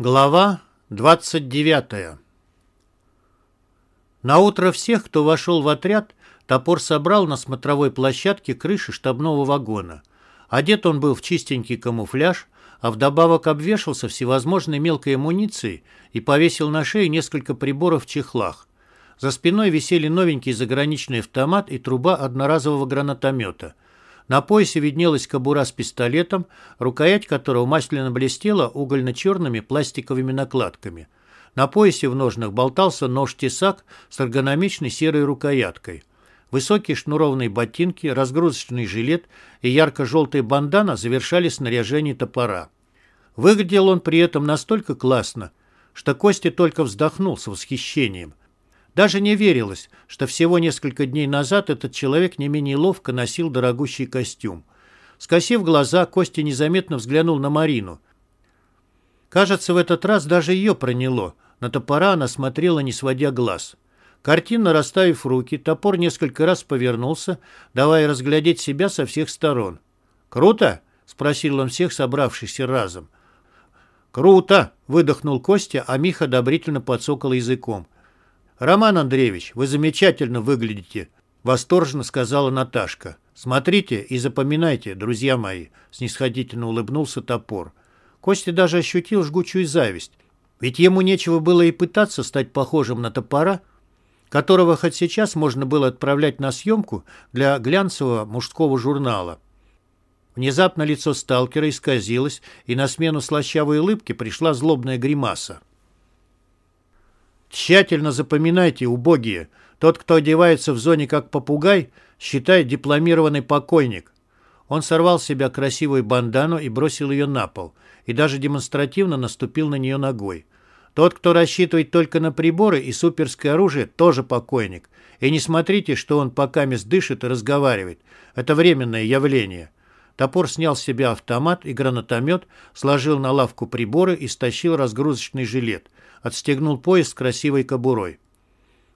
Глава 29 На утро всех, кто вошел в отряд, топор собрал на смотровой площадке крыши штабного вагона. Одет он был в чистенький камуфляж, а вдобавок обвешался всевозможной мелкой амуницией и повесил на шею несколько приборов в чехлах. За спиной висели новенький заграничный автомат и труба одноразового гранатомета – на поясе виднелась кобура с пистолетом, рукоять которого масляно блестела угольно-черными пластиковыми накладками. На поясе в ножнах болтался нож-тесак с эргономичной серой рукояткой. Высокие шнурованные ботинки, разгрузочный жилет и ярко-желтая бандана завершали снаряжение топора. Выглядел он при этом настолько классно, что Костя только вздохнул с восхищением. Даже не верилось, что всего несколько дней назад этот человек не менее ловко носил дорогущий костюм. Скосив глаза, Костя незаметно взглянул на Марину. Кажется, в этот раз даже ее проняло. На топора она смотрела, не сводя глаз. Картинно расставив руки, топор несколько раз повернулся, давая разглядеть себя со всех сторон. «Круто?» — спросил он всех собравшихся разом. «Круто!» — выдохнул Костя, а Миха одобрительно подсокал языком. «Роман Андреевич, вы замечательно выглядите», — восторженно сказала Наташка. «Смотрите и запоминайте, друзья мои», — снисходительно улыбнулся топор. Костя даже ощутил жгучую зависть. Ведь ему нечего было и пытаться стать похожим на топора, которого хоть сейчас можно было отправлять на съемку для глянцевого мужского журнала. Внезапно лицо сталкера исказилось, и на смену слащавой улыбки пришла злобная гримаса. Тщательно запоминайте, убогие. Тот, кто одевается в зоне как попугай, считай дипломированный покойник. Он сорвал с себя красивую бандану и бросил ее на пол, и даже демонстративно наступил на нее ногой. Тот, кто рассчитывает только на приборы и суперское оружие, тоже покойник. И не смотрите, что он пока мест дышит и разговаривает. Это временное явление. Топор снял с себя автомат и гранатомет, сложил на лавку приборы и стащил разгрузочный жилет отстегнул пояс с красивой кобурой.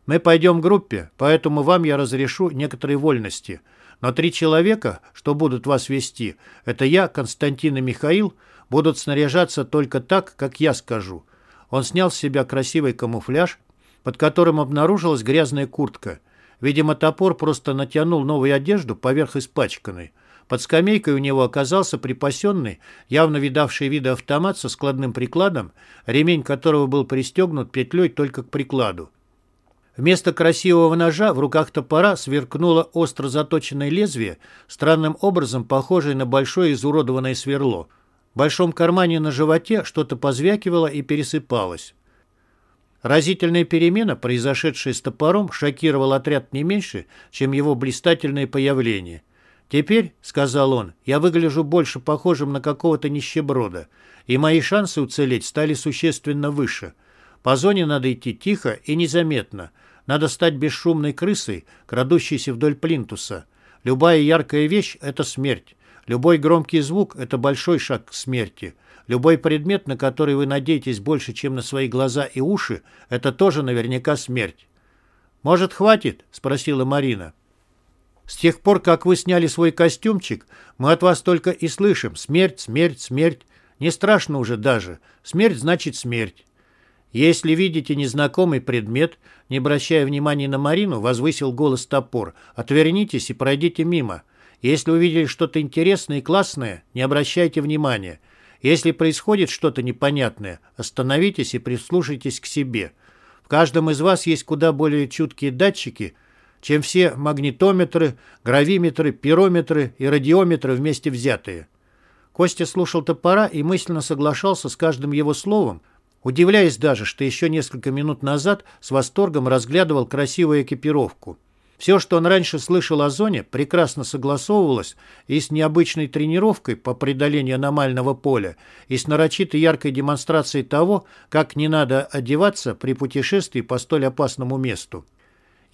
«Мы пойдем в группе, поэтому вам я разрешу некоторые вольности. Но три человека, что будут вас вести, это я, Константин и Михаил, будут снаряжаться только так, как я скажу». Он снял с себя красивый камуфляж, под которым обнаружилась грязная куртка. Видимо, топор просто натянул новую одежду поверх испачканной. Под скамейкой у него оказался припасенный, явно видавший виды автомат со складным прикладом, ремень которого был пристегнут петлей только к прикладу. Вместо красивого ножа в руках топора сверкнуло остро заточенное лезвие, странным образом похожее на большое изуродованное сверло. В большом кармане на животе что-то позвякивало и пересыпалось. Разительная перемена, произошедшая с топором, шокировала отряд не меньше, чем его блистательное появление – «Теперь, — сказал он, — я выгляжу больше похожим на какого-то нищеброда, и мои шансы уцелеть стали существенно выше. По зоне надо идти тихо и незаметно. Надо стать бесшумной крысой, крадущейся вдоль плинтуса. Любая яркая вещь — это смерть. Любой громкий звук — это большой шаг к смерти. Любой предмет, на который вы надеетесь больше, чем на свои глаза и уши, это тоже наверняка смерть. «Может, хватит?» — спросила Марина. С тех пор, как вы сняли свой костюмчик, мы от вас только и слышим «смерть, смерть, смерть». Не страшно уже даже. Смерть значит смерть. Если видите незнакомый предмет, не обращая внимания на Марину, возвысил голос топор, отвернитесь и пройдите мимо. Если увидели что-то интересное и классное, не обращайте внимания. Если происходит что-то непонятное, остановитесь и прислушайтесь к себе. В каждом из вас есть куда более чуткие датчики – чем все магнитометры, гравиметры, пирометры и радиометры вместе взятые. Костя слушал топора и мысленно соглашался с каждым его словом, удивляясь даже, что еще несколько минут назад с восторгом разглядывал красивую экипировку. Все, что он раньше слышал о зоне, прекрасно согласовывалось и с необычной тренировкой по преодолению аномального поля, и с нарочитой яркой демонстрацией того, как не надо одеваться при путешествии по столь опасному месту.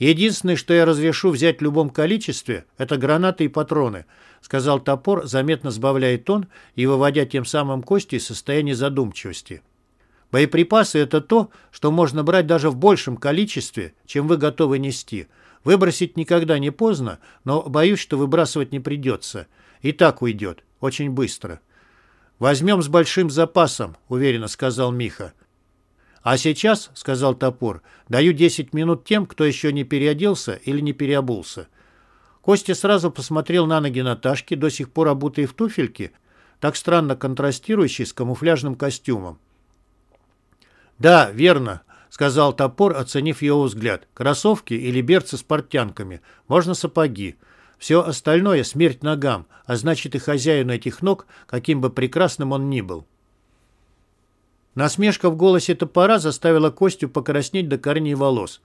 Единственное, что я разрешу взять в любом количестве, это гранаты и патроны», сказал топор, заметно сбавляя тон и выводя тем самым кости из состояния задумчивости. «Боеприпасы — это то, что можно брать даже в большем количестве, чем вы готовы нести. Выбросить никогда не поздно, но боюсь, что выбрасывать не придется. И так уйдет. Очень быстро». «Возьмем с большим запасом», — уверенно сказал Миха. «А сейчас», — сказал топор, — «даю 10 минут тем, кто еще не переоделся или не переобулся». Костя сразу посмотрел на ноги Наташки, до сих пор обутые в туфельки, так странно контрастирующие с камуфляжным костюмом. «Да, верно», — сказал топор, оценив его взгляд. «Кроссовки или берцы с портянками. Можно сапоги. Все остальное — смерть ногам, а значит и хозяину этих ног, каким бы прекрасным он ни был». Насмешка в голосе топора заставила Костю покраснеть до корней волос.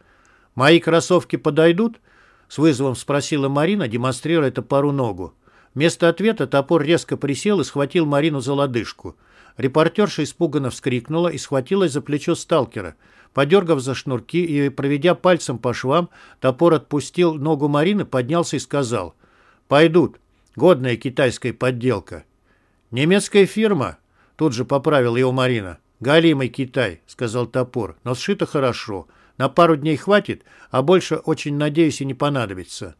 «Мои кроссовки подойдут?» — с вызовом спросила Марина, демонстрируя топору ногу. Вместо ответа топор резко присел и схватил Марину за лодыжку. Репортерша испуганно вскрикнула и схватилась за плечо сталкера. Подергав за шнурки и проведя пальцем по швам, топор отпустил ногу Марины, поднялся и сказал «Пойдут. Годная китайская подделка». «Немецкая фирма?» Тут же поправила его Марина. «Галимый Китай», — сказал топор, — «но сшито хорошо. На пару дней хватит, а больше, очень надеюсь, и не понадобится».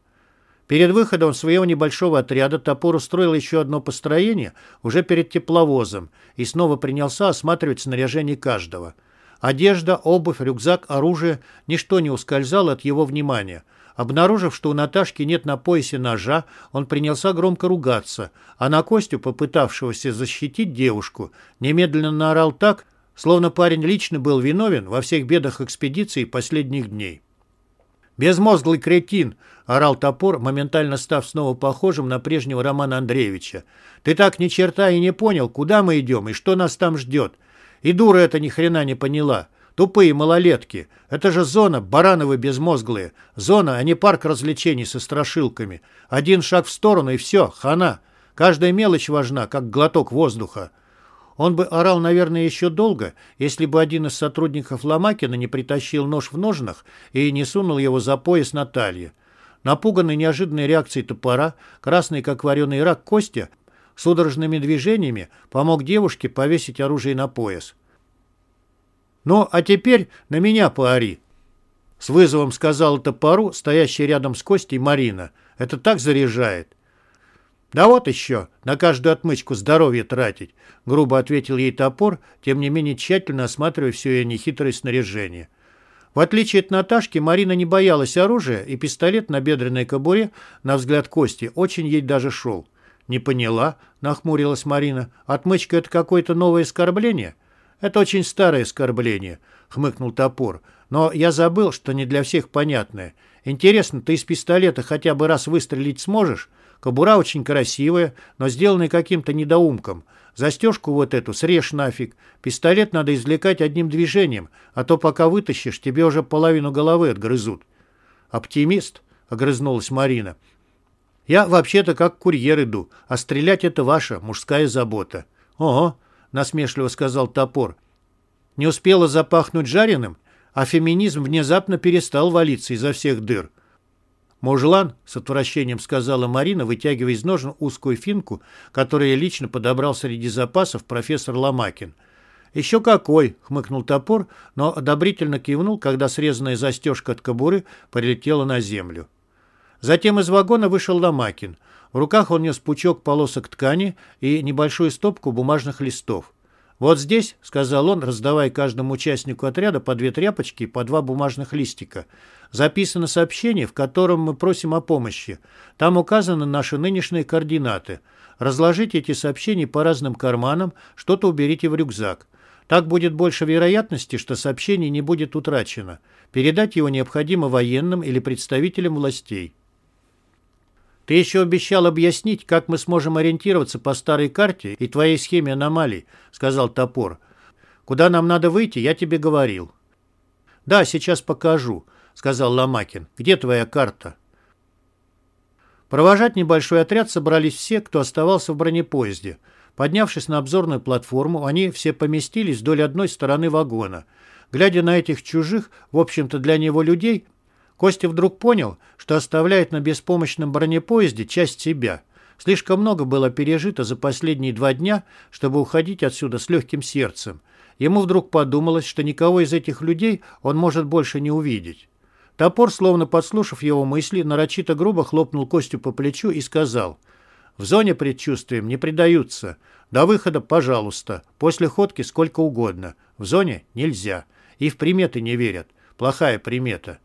Перед выходом своего небольшого отряда топор устроил еще одно построение уже перед тепловозом и снова принялся осматривать снаряжение каждого. Одежда, обувь, рюкзак, оружие – ничто не ускользало от его внимания. Обнаружив, что у Наташки нет на поясе ножа, он принялся громко ругаться, а на Костю, попытавшегося защитить девушку, немедленно наорал так, словно парень лично был виновен во всех бедах экспедиции последних дней. «Безмозглый кретин!» — орал топор, моментально став снова похожим на прежнего Романа Андреевича. «Ты так ни черта и не понял, куда мы идем и что нас там ждет. И дура это ни хрена не поняла. Тупые малолетки. Это же зона, барановы безмозглые. Зона, а не парк развлечений со страшилками. Один шаг в сторону и все, хана. Каждая мелочь важна, как глоток воздуха». Он бы орал, наверное, еще долго, если бы один из сотрудников Ломакина не притащил нож в ножнах и не сунул его за пояс Натальи. Напуганный неожиданной реакцией топора, красный как вареный рак Костя, судорожными движениями помог девушке повесить оружие на пояс. «Ну, а теперь на меня поори!» С вызовом сказал топору, стоящий рядом с Костей Марина. «Это так заряжает!» «Да вот еще, на каждую отмычку здоровье тратить», — грубо ответил ей топор, тем не менее тщательно осматривая все ее нехитрое снаряжение. В отличие от Наташки, Марина не боялась оружия, и пистолет на бедренной кобуре, на взгляд Кости, очень ей даже шел. «Не поняла», — нахмурилась Марина. «Отмычка — это какое-то новое оскорбление?» «Это очень старое оскорбление», — хмыкнул топор. «Но я забыл, что не для всех понятное. Интересно, ты из пистолета хотя бы раз выстрелить сможешь?» Кобура очень красивая, но сделанная каким-то недоумком. Застежку вот эту срежь нафиг. Пистолет надо извлекать одним движением, а то пока вытащишь, тебе уже половину головы отгрызут. «Оптимист?» — огрызнулась Марина. «Я вообще-то как курьер иду, а стрелять это ваша мужская забота». «Ого», — насмешливо сказал топор. «Не успела запахнуть жареным, а феминизм внезапно перестал валиться изо всех дыр. «Мужлан», — с отвращением сказала Марина, вытягивая из ножен узкую финку, которую лично подобрал среди запасов профессор Ломакин. «Еще какой!» — хмыкнул топор, но одобрительно кивнул, когда срезанная застежка от кобуры прилетела на землю. Затем из вагона вышел Ломакин. В руках он нес пучок полосок ткани и небольшую стопку бумажных листов. «Вот здесь», — сказал он, раздавая каждому участнику отряда по две тряпочки и по два бумажных листика, записано сообщение, в котором мы просим о помощи. Там указаны наши нынешние координаты. Разложите эти сообщения по разным карманам, что-то уберите в рюкзак. Так будет больше вероятности, что сообщение не будет утрачено. Передать его необходимо военным или представителям властей. Ты еще обещал объяснить, как мы сможем ориентироваться по старой карте и твоей схеме аномалий, сказал топор. Куда нам надо выйти, я тебе говорил. Да, сейчас покажу, сказал Ломакин. Где твоя карта? Провожать небольшой отряд собрались все, кто оставался в бронепоезде. Поднявшись на обзорную платформу, они все поместились вдоль одной стороны вагона. Глядя на этих чужих, в общем-то для него людей, Костя вдруг понял, что оставляет на беспомощном бронепоезде часть себя. Слишком много было пережито за последние два дня, чтобы уходить отсюда с легким сердцем. Ему вдруг подумалось, что никого из этих людей он может больше не увидеть. Топор, словно подслушав его мысли, нарочито грубо хлопнул Костю по плечу и сказал, «В зоне предчувствием не предаются. До выхода, пожалуйста. После ходки сколько угодно. В зоне нельзя. И в приметы не верят. Плохая примета.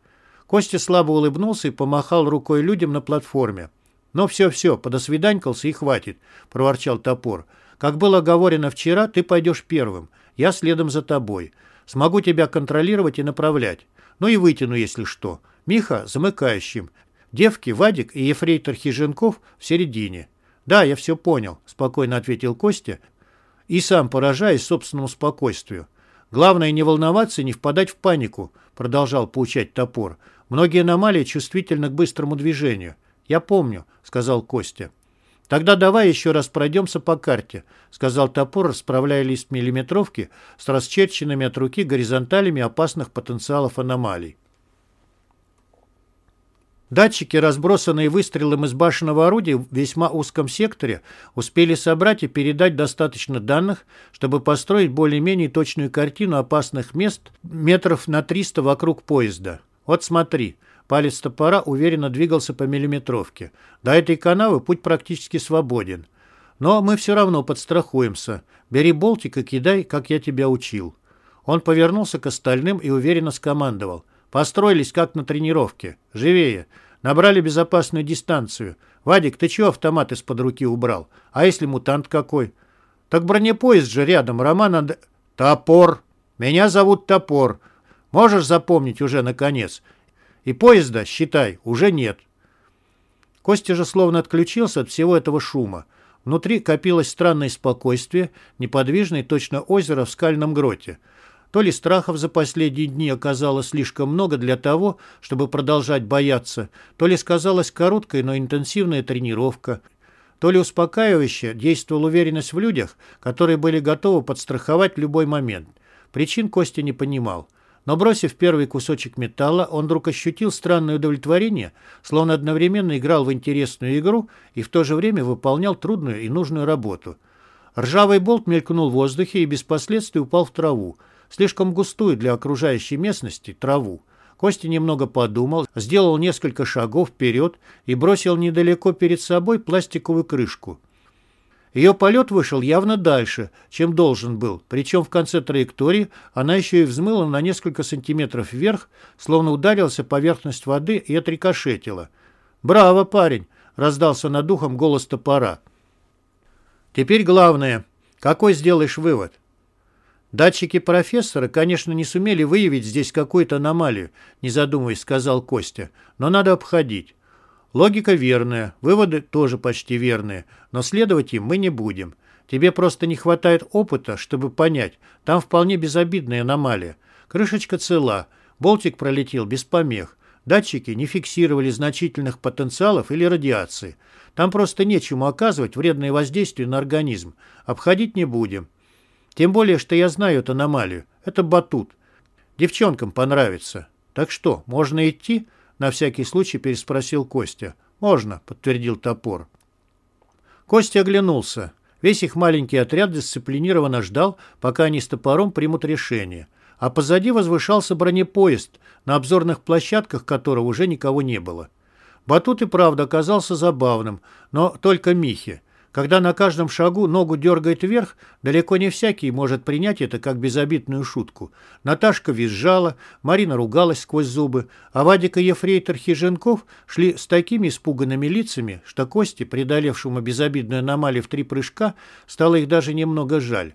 Костя слабо улыбнулся и помахал рукой людям на платформе. «Ну все-все, подосвиданькался и хватит», — проворчал топор. «Как было оговорено вчера, ты пойдешь первым. Я следом за тобой. Смогу тебя контролировать и направлять. Ну и вытяну, если что. Миха замыкающим. Девки, Вадик и ефрейтор Хиженков в середине. «Да, я все понял», — спокойно ответил Костя, и сам поражаясь собственному спокойствию. «Главное не волноваться и не впадать в панику», — продолжал поучать топор. «Многие аномалии чувствительны к быстрому движению». «Я помню», — сказал Костя. «Тогда давай еще раз пройдемся по карте», — сказал топор, расправляя лист миллиметровки с расчерченными от руки горизонталями опасных потенциалов аномалий. Датчики, разбросанные выстрелом из башенного орудия в весьма узком секторе, успели собрать и передать достаточно данных, чтобы построить более-менее точную картину опасных мест метров на 300 вокруг поезда. Вот смотри, палец топора уверенно двигался по миллиметровке. До этой канавы путь практически свободен. Но мы все равно подстрахуемся. Бери болтик и кидай, как я тебя учил. Он повернулся к остальным и уверенно скомандовал. Построились, как на тренировке. Живее. Набрали безопасную дистанцию. Вадик, ты чего автомат из-под руки убрал? А если мутант какой? Так бронепоезд же рядом. Роман Анд... Топор. Меня зовут Топор. Можешь запомнить уже, наконец? И поезда, считай, уже нет. Костя же словно отключился от всего этого шума. Внутри копилось странное спокойствие, неподвижное точно озеро в скальном гроте. То ли страхов за последние дни оказалось слишком много для того, чтобы продолжать бояться, то ли сказалась короткая, но интенсивная тренировка, то ли успокаивающе действовала уверенность в людях, которые были готовы подстраховать любой момент. Причин Костя не понимал. Но бросив первый кусочек металла, он вдруг ощутил странное удовлетворение, словно одновременно играл в интересную игру и в то же время выполнял трудную и нужную работу. Ржавый болт мелькнул в воздухе и без последствий упал в траву, слишком густую для окружающей местности траву. Костя немного подумал, сделал несколько шагов вперед и бросил недалеко перед собой пластиковую крышку. Ее полет вышел явно дальше, чем должен был, причем в конце траектории она еще и взмыла на несколько сантиметров вверх, словно ударился поверхность воды и отрикошетила. «Браво, парень!» — раздался над духом голос топора. «Теперь главное. Какой сделаешь вывод?» Датчики профессора, конечно, не сумели выявить здесь какую-то аномалию, не задумываясь, сказал Костя, но надо обходить. Логика верная, выводы тоже почти верные, но следовать им мы не будем. Тебе просто не хватает опыта, чтобы понять, там вполне безобидная аномалия. Крышечка цела, болтик пролетел без помех. Датчики не фиксировали значительных потенциалов или радиации. Там просто нечему оказывать вредное воздействие на организм. Обходить не будем. Тем более, что я знаю эту аномалию. Это батут. Девчонкам понравится. Так что, можно идти?» На всякий случай переспросил Костя. «Можно», — подтвердил топор. Костя оглянулся. Весь их маленький отряд дисциплинированно ждал, пока они с топором примут решение. А позади возвышался бронепоезд, на обзорных площадках которого уже никого не было. Батут и правда оказался забавным, но только Михе. Когда на каждом шагу ногу дергает вверх, далеко не всякий может принять это как безобидную шутку. Наташка визжала, Марина ругалась сквозь зубы, а Вадик и ефрейтор Хиженков шли с такими испуганными лицами, что Кости, преодолевшему безобидную аномалию в три прыжка, стало их даже немного жаль.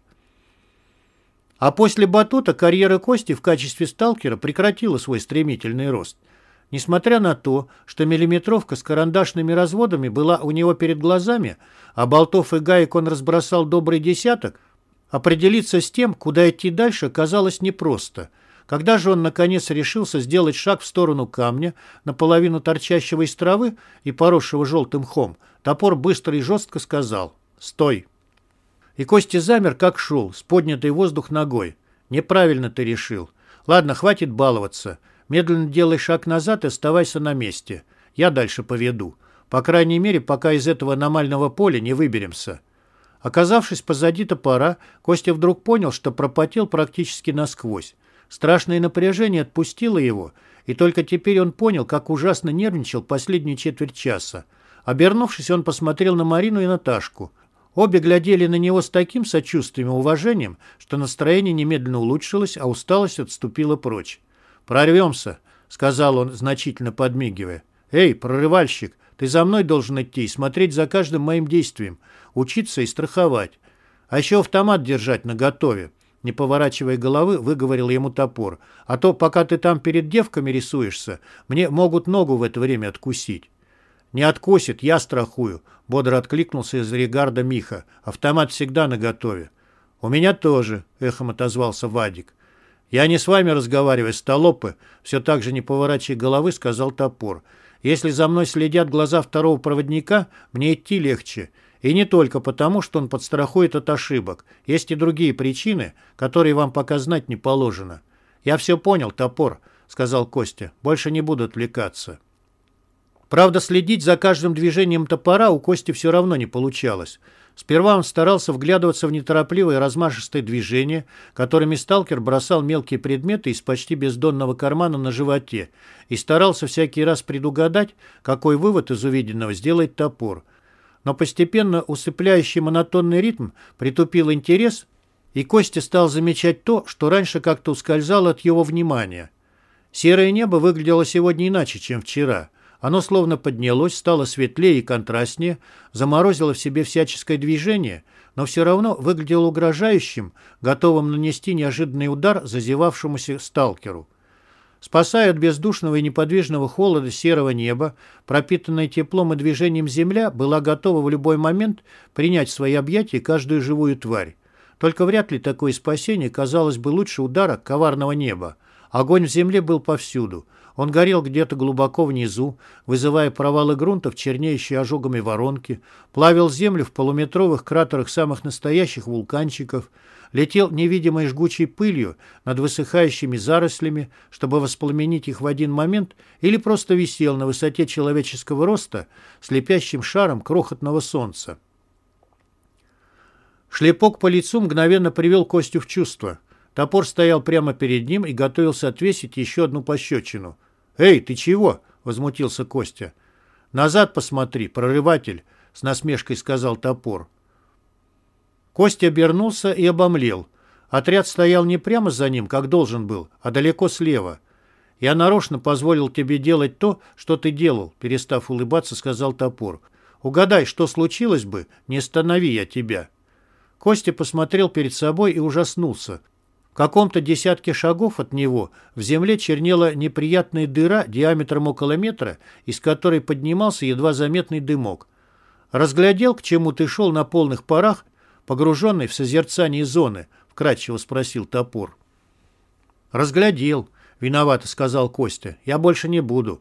А после батута карьера Кости в качестве сталкера прекратила свой стремительный рост – Несмотря на то, что миллиметровка с карандашными разводами была у него перед глазами, а болтов и гаек он разбросал добрый десяток, определиться с тем, куда идти дальше, казалось непросто. Когда же он, наконец, решился сделать шаг в сторону камня, наполовину торчащего из травы и поросшего желтым хом, топор быстро и жестко сказал «Стой!». И Костя замер, как шел, с поднятой воздух ногой. «Неправильно ты решил. Ладно, хватит баловаться». Медленно делай шаг назад и оставайся на месте. Я дальше поведу. По крайней мере, пока из этого аномального поля не выберемся. Оказавшись позади топора, Костя вдруг понял, что пропотел практически насквозь. Страшное напряжение отпустило его, и только теперь он понял, как ужасно нервничал последнюю четверть часа. Обернувшись, он посмотрел на Марину и Наташку. Обе глядели на него с таким сочувствием и уважением, что настроение немедленно улучшилось, а усталость отступила прочь. «Прорвемся», — сказал он, значительно подмигивая. «Эй, прорывальщик, ты за мной должен идти и смотреть за каждым моим действием, учиться и страховать. А еще автомат держать наготове. Не поворачивая головы, выговорил ему топор. А то, пока ты там перед девками рисуешься, мне могут ногу в это время откусить. «Не откусит, я страхую», — бодро откликнулся из регарда Миха. «Автомат всегда наготове». «У меня тоже», — эхом отозвался Вадик. «Я не с вами разговариваю, столопы», — все так же не поворачивая головы, сказал топор. «Если за мной следят глаза второго проводника, мне идти легче. И не только потому, что он подстрахует от ошибок. Есть и другие причины, которые вам пока знать не положено. «Я все понял, топор», — сказал Костя. «Больше не буду отвлекаться». Правда, следить за каждым движением топора у Кости все равно не получалось. Сперва он старался вглядываться в неторопливые размашистые движения, которыми сталкер бросал мелкие предметы из почти бездонного кармана на животе, и старался всякий раз предугадать, какой вывод из увиденного сделает топор — но постепенно усыпляющий монотонный ритм притупил интерес, и Костя стал замечать то, что раньше как-то ускользало от его внимания. Серое небо выглядело сегодня иначе, чем вчера. Оно словно поднялось, стало светлее и контрастнее, заморозило в себе всяческое движение, но все равно выглядело угрожающим, готовым нанести неожиданный удар зазевавшемуся сталкеру. Спасая от бездушного и неподвижного холода серого неба, пропитанная теплом и движением земля была готова в любой момент принять в свои объятия каждую живую тварь. Только вряд ли такое спасение казалось бы лучше удара коварного неба. Огонь в земле был повсюду. Он горел где-то глубоко внизу, вызывая провалы грунта в чернеющие ожогами воронки, плавил землю в полуметровых кратерах самых настоящих вулканчиков – летел невидимой жгучей пылью над высыхающими зарослями, чтобы воспламенить их в один момент, или просто висел на высоте человеческого роста слепящим шаром крохотного солнца. Шлепок по лицу мгновенно привел Костю в чувство. Топор стоял прямо перед ним и готовился отвесить еще одну пощечину. «Эй, ты чего?» — возмутился Костя. «Назад посмотри, прорыватель», — с насмешкой сказал топор. Костя обернулся и обомлел. Отряд стоял не прямо за ним, как должен был, а далеко слева. «Я нарочно позволил тебе делать то, что ты делал», — перестав улыбаться, сказал топор. «Угадай, что случилось бы, не останови я тебя». Костя посмотрел перед собой и ужаснулся. Каком-то десятке шагов от него в земле чернела неприятная дыра диаметром около метра, из которой поднимался едва заметный дымок. Разглядел, к чему ты шел на полных парах, погруженный в созерцание зоны?» — вкратчиво спросил топор. «Разглядел», — виновато сказал Костя. «Я больше не буду».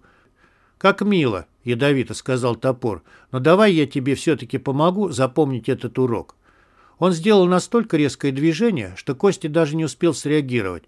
«Как мило», — ядовито сказал топор. «Но давай я тебе все-таки помогу запомнить этот урок». Он сделал настолько резкое движение, что Костя даже не успел среагировать.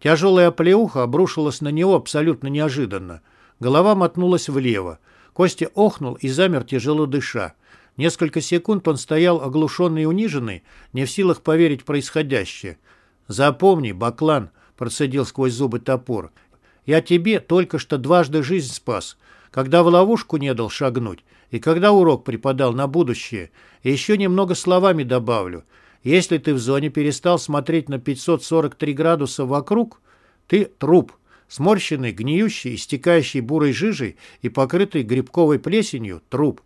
Тяжелая оплеуха обрушилась на него абсолютно неожиданно. Голова мотнулась влево. Костя охнул и замер, тяжело дыша. Несколько секунд он стоял оглушенный и униженный, не в силах поверить в происходящее. «Запомни, Баклан», — процедил сквозь зубы топор, — «я тебе только что дважды жизнь спас, когда в ловушку не дал шагнуть, и когда урок преподал на будущее, еще немного словами добавлю. Если ты в зоне перестал смотреть на 543 градуса вокруг, ты труп, сморщенный, гниющий, истекающий бурой жижей и покрытый грибковой плесенью труп.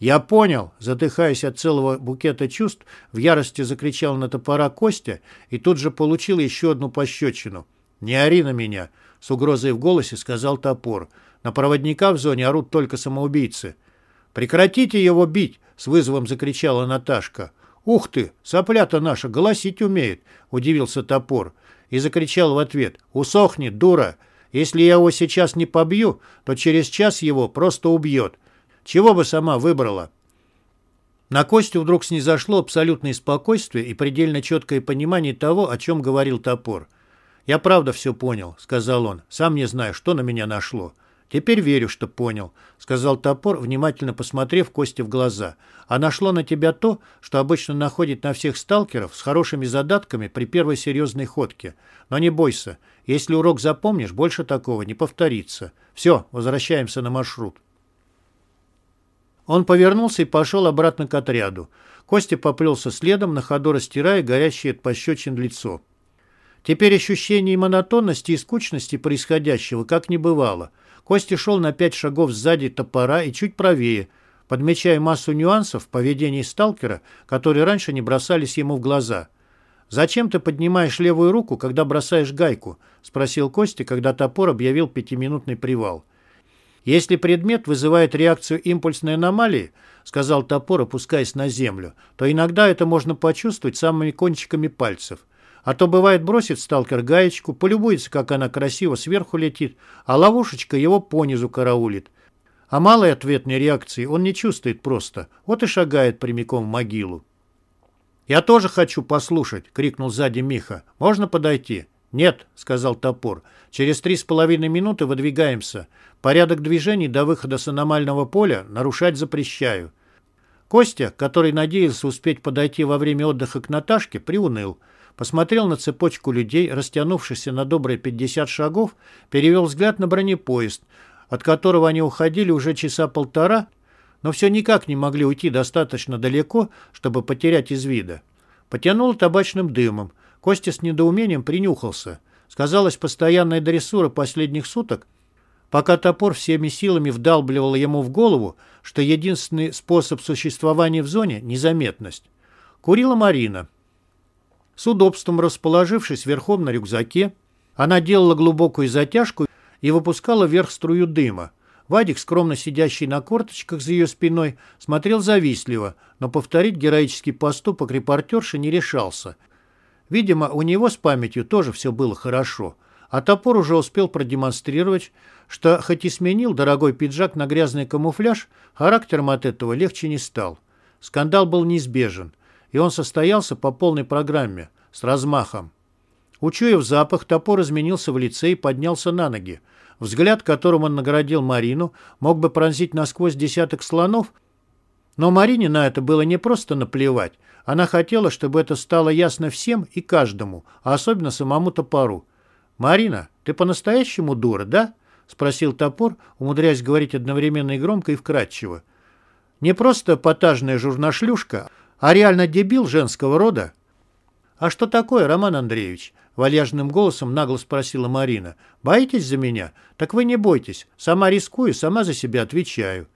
«Я понял!» — задыхаясь от целого букета чувств, в ярости закричал на топора Костя и тут же получил еще одну пощечину. «Не ори на меня!» — с угрозой в голосе сказал топор. «На проводника в зоне орут только самоубийцы». «Прекратите его бить!» — с вызовом закричала Наташка. «Ух ты! Сопля-то наша голосить умеет!» — удивился топор. И закричал в ответ. «Усохни, дура! Если я его сейчас не побью, то через час его просто убьет. Чего бы сама выбрала? На Костю вдруг снизошло абсолютное спокойствие и предельно четкое понимание того, о чем говорил топор. «Я правда все понял», — сказал он. «Сам не знаю, что на меня нашло». «Теперь верю, что понял», — сказал топор, внимательно посмотрев Косте в глаза. «А нашло на тебя то, что обычно находит на всех сталкеров с хорошими задатками при первой серьезной ходке. Но не бойся, если урок запомнишь, больше такого не повторится. Все, возвращаемся на маршрут». Он повернулся и пошел обратно к отряду. Костя поплелся следом, на ходу растирая горящее от пощечин лицо. Теперь ощущение монотонности и скучности происходящего как не бывало. Костя шел на пять шагов сзади топора и чуть правее, подмечая массу нюансов в поведении сталкера, которые раньше не бросались ему в глаза. «Зачем ты поднимаешь левую руку, когда бросаешь гайку?» — спросил Костя, когда топор объявил пятиминутный привал. «Если предмет вызывает реакцию импульсной аномалии, — сказал топор, опускаясь на землю, — то иногда это можно почувствовать самыми кончиками пальцев. А то бывает бросит сталкер гаечку, полюбуется, как она красиво сверху летит, а ловушечка его понизу караулит. А малой ответной реакции он не чувствует просто, вот и шагает прямиком в могилу. «Я тоже хочу послушать!» — крикнул сзади Миха. «Можно подойти?» «Нет», — сказал топор. «Через три с половиной минуты выдвигаемся. Порядок движений до выхода с аномального поля нарушать запрещаю». Костя, который надеялся успеть подойти во время отдыха к Наташке, приуныл посмотрел на цепочку людей, растянувшихся на добрые 50 шагов, перевел взгляд на бронепоезд, от которого они уходили уже часа полтора, но все никак не могли уйти достаточно далеко, чтобы потерять из вида. Потянуло табачным дымом. Костя с недоумением принюхался. Сказалась постоянная дрессура последних суток, пока топор всеми силами вдалбливал ему в голову, что единственный способ существования в зоне – незаметность. Курила Марина. С удобством расположившись верхом на рюкзаке, она делала глубокую затяжку и выпускала вверх струю дыма. Вадик, скромно сидящий на корточках за ее спиной, смотрел завистливо, но повторить героический поступок репортерши не решался. Видимо, у него с памятью тоже все было хорошо. А топор уже успел продемонстрировать, что хоть и сменил дорогой пиджак на грязный камуфляж, характером от этого легче не стал. Скандал был неизбежен – и он состоялся по полной программе, с размахом. Учуяв запах, топор изменился в лице и поднялся на ноги. Взгляд, которым он наградил Марину, мог бы пронзить насквозь десяток слонов, но Марине на это было не просто наплевать. Она хотела, чтобы это стало ясно всем и каждому, а особенно самому топору. «Марина, ты по-настоящему дура, да?» — спросил топор, умудряясь говорить одновременно и громко, и вкратчиво. «Не просто потажная журнашлюшка, а реально дебил женского рода? А что такое, Роман Андреевич? Вальяжным голосом нагло спросила Марина. «Боитесь за меня? Так вы не бойтесь. Сама рискую, сама за себя отвечаю».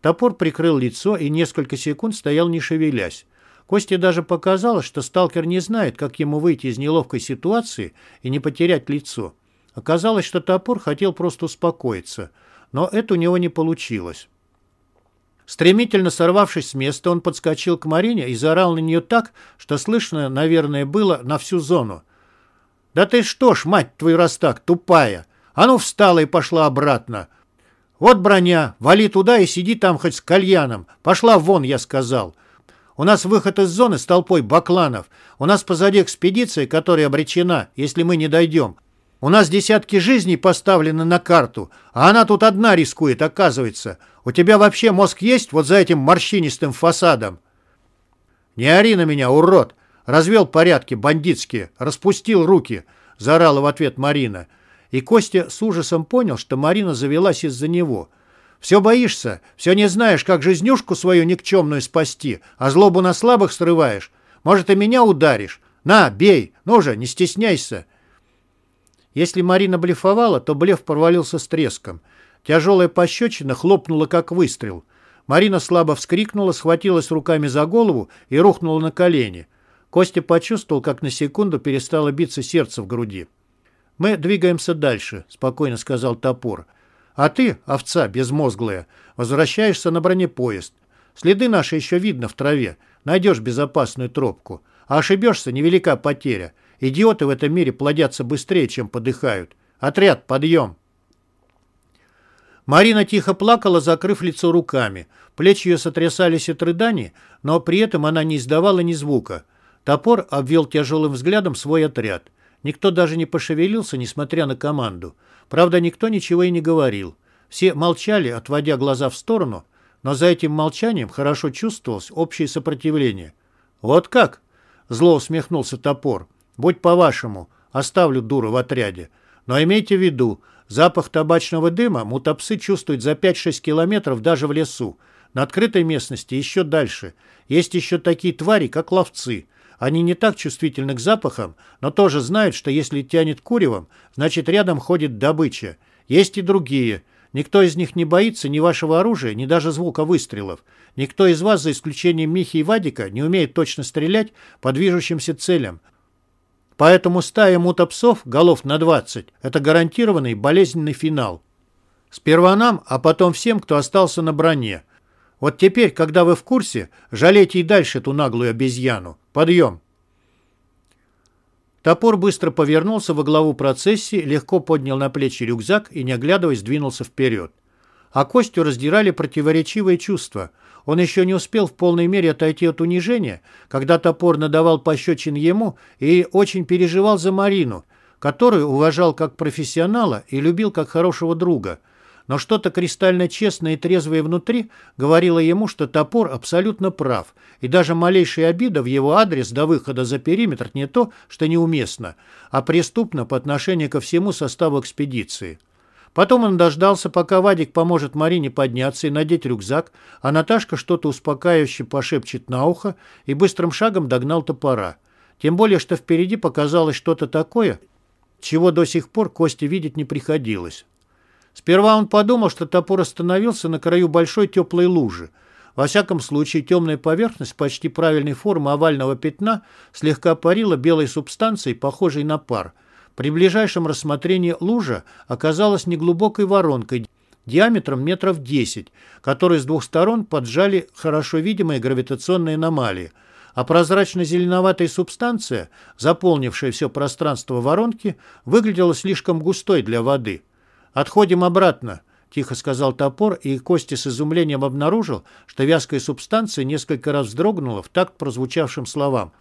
Топор прикрыл лицо и несколько секунд стоял не шевелясь. Косте даже показалось, что сталкер не знает, как ему выйти из неловкой ситуации и не потерять лицо. Оказалось, что топор хотел просто успокоиться, но это у него не получилось. Стремительно сорвавшись с места, он подскочил к Марине и заорал на нее так, что слышно, наверное, было на всю зону. «Да ты что ж, мать твою раз так, тупая! А ну встала и пошла обратно! Вот броня, вали туда и сиди там хоть с кальяном! Пошла вон, я сказал!» У нас выход из зоны с толпой бакланов. У нас позади экспедиция, которая обречена, если мы не дойдем. У нас десятки жизней поставлены на карту, а она тут одна рискует, оказывается. У тебя вообще мозг есть вот за этим морщинистым фасадом? Не ори на меня, урод! Развел порядки бандитские, распустил руки, заорала в ответ Марина. И Костя с ужасом понял, что Марина завелась из-за него. Все боишься, все не знаешь, как жизнюшку свою никчемную спасти, а злобу на слабых срываешь. Может, и меня ударишь? На, бей, ну же, не стесняйся. Если Марина блефовала, то блеф провалился с треском. Тяжелая пощечина хлопнула, как выстрел. Марина слабо вскрикнула, схватилась руками за голову и рухнула на колени. Костя почувствовал, как на секунду перестало биться сердце в груди. «Мы двигаемся дальше», — спокойно сказал топор. «А ты, овца безмозглая, возвращаешься на бронепоезд. Следы наши еще видно в траве. Найдешь безопасную тропку. А ошибешься — невелика потеря. Идиоты в этом мире плодятся быстрее, чем подыхают. Отряд, подъем!» Марина тихо плакала, закрыв лицо руками. Плечи ее сотрясались от рыданий, но при этом она не издавала ни звука. Топор обвел тяжелым взглядом свой отряд. Никто даже не пошевелился, несмотря на команду. Правда, никто ничего и не говорил. Все молчали, отводя глаза в сторону, но за этим молчанием хорошо чувствовалось общее сопротивление. «Вот как?» — зло усмехнулся топор. Будь по-вашему, оставлю дуру в отряде. Но имейте в виду, запах табачного дыма мутапсы чувствуют за 5-6 километров даже в лесу. На открытой местности еще дальше. Есть еще такие твари, как ловцы. Они не так чувствительны к запахам, но тоже знают, что если тянет куревом, значит рядом ходит добыча. Есть и другие. Никто из них не боится ни вашего оружия, ни даже звука выстрелов. Никто из вас, за исключением Михи и Вадика, не умеет точно стрелять по движущимся целям. Поэтому стая мутопсов, голов на 20, это гарантированный болезненный финал. Сперва нам, а потом всем, кто остался на броне. Вот теперь, когда вы в курсе, жалейте и дальше эту наглую обезьяну. Подъем!» Топор быстро повернулся во главу процессии, легко поднял на плечи рюкзак и, не оглядываясь, двинулся вперед. А Костю раздирали противоречивые чувства. Он еще не успел в полной мере отойти от унижения, когда топор надавал пощечин ему и очень переживал за Марину, которую уважал как профессионала и любил как хорошего друга – но что-то кристально честное и трезвое внутри говорило ему, что топор абсолютно прав, и даже малейшая обида в его адрес до выхода за периметр не то, что неуместно, а преступно по отношению ко всему составу экспедиции. Потом он дождался, пока Вадик поможет Марине подняться и надеть рюкзак, а Наташка что-то успокаивающе пошепчет на ухо и быстрым шагом догнал топора. Тем более, что впереди показалось что-то такое, чего до сих пор Косте видеть не приходилось. Сперва он подумал, что топор остановился на краю большой теплой лужи. Во всяком случае, темная поверхность почти правильной формы овального пятна слегка парила белой субстанцией, похожей на пар. При ближайшем рассмотрении лужа оказалась неглубокой воронкой, диаметром метров 10, которой с двух сторон поджали хорошо видимые гравитационные аномалии, а прозрачно-зеленоватая субстанция, заполнившая все пространство воронки, выглядела слишком густой для воды. «Отходим обратно», — тихо сказал топор, и Костя с изумлением обнаружил, что вязкая субстанция несколько раз вздрогнула в такт прозвучавшим словам.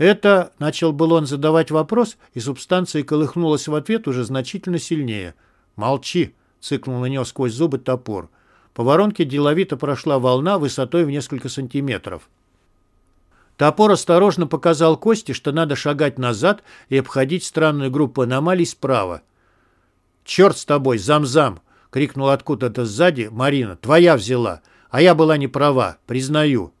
«Это...» — начал был он задавать вопрос, и субстанция колыхнулась в ответ уже значительно сильнее. «Молчи!» — цыкнул на него сквозь зубы топор. По воронке деловито прошла волна высотой в несколько сантиметров. Топор осторожно показал Косте, что надо шагать назад и обходить странную группу аномалий справа. «Черт с тобой, зам-зам!» — крикнула откуда-то сзади Марина. «Твоя взяла, а я была не права, признаю».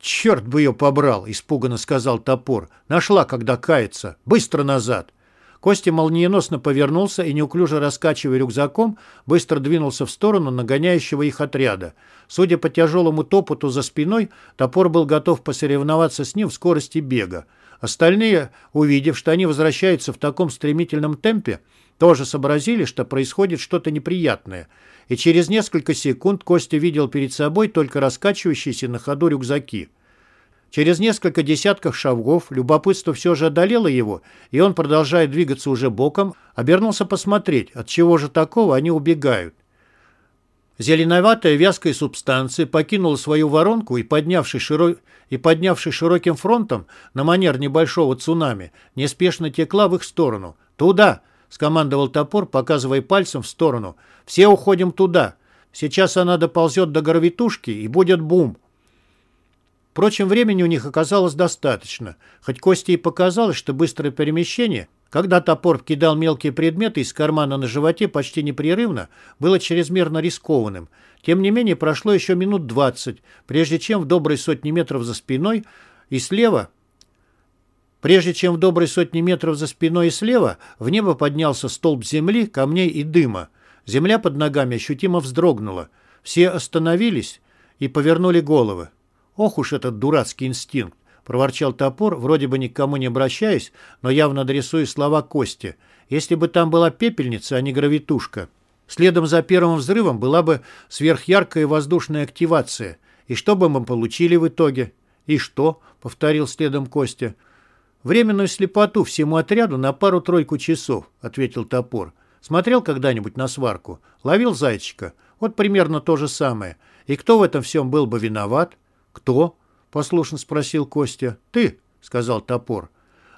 «Черт бы ее побрал!» — испуганно сказал топор. «Нашла, когда кается. Быстро назад!» Костя молниеносно повернулся и, неуклюже раскачивая рюкзаком, быстро двинулся в сторону нагоняющего их отряда. Судя по тяжелому топоту за спиной, топор был готов посоревноваться с ним в скорости бега. Остальные, увидев, что они возвращаются в таком стремительном темпе, тоже сообразили, что происходит что-то неприятное. И через несколько секунд Костя видел перед собой только раскачивающиеся на ходу рюкзаки. Через несколько десятков шагов любопытство все же одолело его, и он, продолжая двигаться уже боком, обернулся посмотреть, от чего же такого они убегают. Зеленоватая вязкая субстанция покинула свою воронку и, поднявшись, широ... и поднявшись широким фронтом на манер небольшого цунами, неспешно текла в их сторону. «Туда!» — скомандовал топор, показывая пальцем в сторону. «Все уходим туда. Сейчас она доползет до горвитушки, и будет бум. Впрочем, времени у них оказалось достаточно. Хоть Косте и показалось, что быстрое перемещение, когда топор кидал мелкие предметы из кармана на животе почти непрерывно, было чрезмерно рискованным. Тем не менее, прошло еще минут двадцать, прежде чем в доброй сотни метров за спиной и слева Прежде чем в доброй сотни метров за спиной и слева в небо поднялся столб земли, камней и дыма. Земля под ногами ощутимо вздрогнула. Все остановились и повернули головы. «Ох уж этот дурацкий инстинкт!» — проворчал топор, вроде бы никому не обращаясь, но явно адресуя слова Кости. «Если бы там была пепельница, а не гравитушка. Следом за первым взрывом была бы сверхяркая воздушная активация. И что бы мы получили в итоге?» «И что?» — повторил следом Костя. «Временную слепоту всему отряду на пару-тройку часов», — ответил топор. «Смотрел когда-нибудь на сварку? Ловил зайчика? Вот примерно то же самое. И кто в этом всем был бы виноват?» «Кто?» — послушно спросил Костя. «Ты», — сказал топор.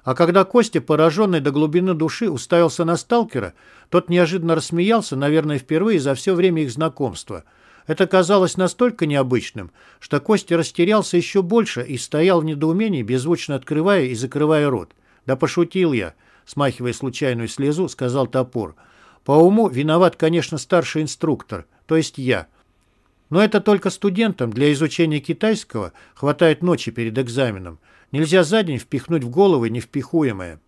А когда Костя, пораженный до глубины души, уставился на сталкера, тот неожиданно рассмеялся, наверное, впервые за все время их знакомства. Это казалось настолько необычным, что Костя растерялся еще больше и стоял в недоумении, беззвучно открывая и закрывая рот. «Да пошутил я», — смахивая случайную слезу, сказал топор. «По уму виноват, конечно, старший инструктор, то есть я». Но это только студентам для изучения китайского хватает ночи перед экзаменом. Нельзя за день впихнуть в головы невпихуемое.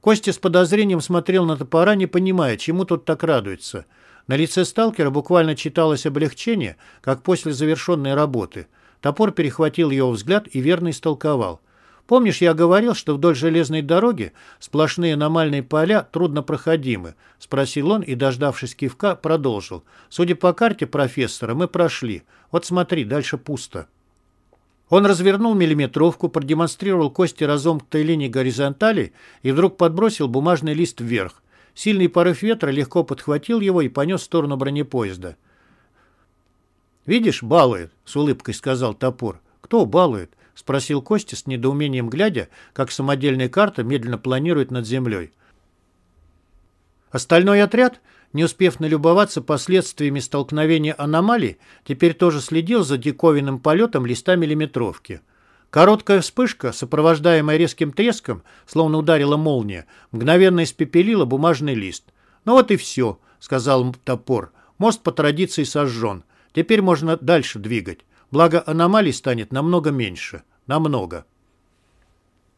Костя с подозрением смотрел на топора, не понимая, чему тут так радуется. На лице сталкера буквально читалось облегчение, как после завершенной работы. Топор перехватил его взгляд и верно истолковал. Помнишь, я говорил, что вдоль железной дороги сплошные аномальные поля труднопроходимы?» — спросил он и, дождавшись кивка, продолжил. «Судя по карте профессора, мы прошли. Вот смотри, дальше пусто». Он развернул миллиметровку, продемонстрировал кости разомкнутой линии горизонтали и вдруг подбросил бумажный лист вверх. Сильный порыв ветра легко подхватил его и понес в сторону бронепоезда. «Видишь, балует», — с улыбкой сказал топор. «Кто балует?» — спросил Костя с недоумением глядя, как самодельная карта медленно планирует над землей. Остальной отряд, не успев налюбоваться последствиями столкновения аномалий, теперь тоже следил за диковинным полетом листа миллиметровки. Короткая вспышка, сопровождаемая резким треском, словно ударила молния, мгновенно испепелила бумажный лист. «Ну вот и все», — сказал топор. «Мост по традиции сожжен. Теперь можно дальше двигать. Благо аномалий станет намного меньше. Намного.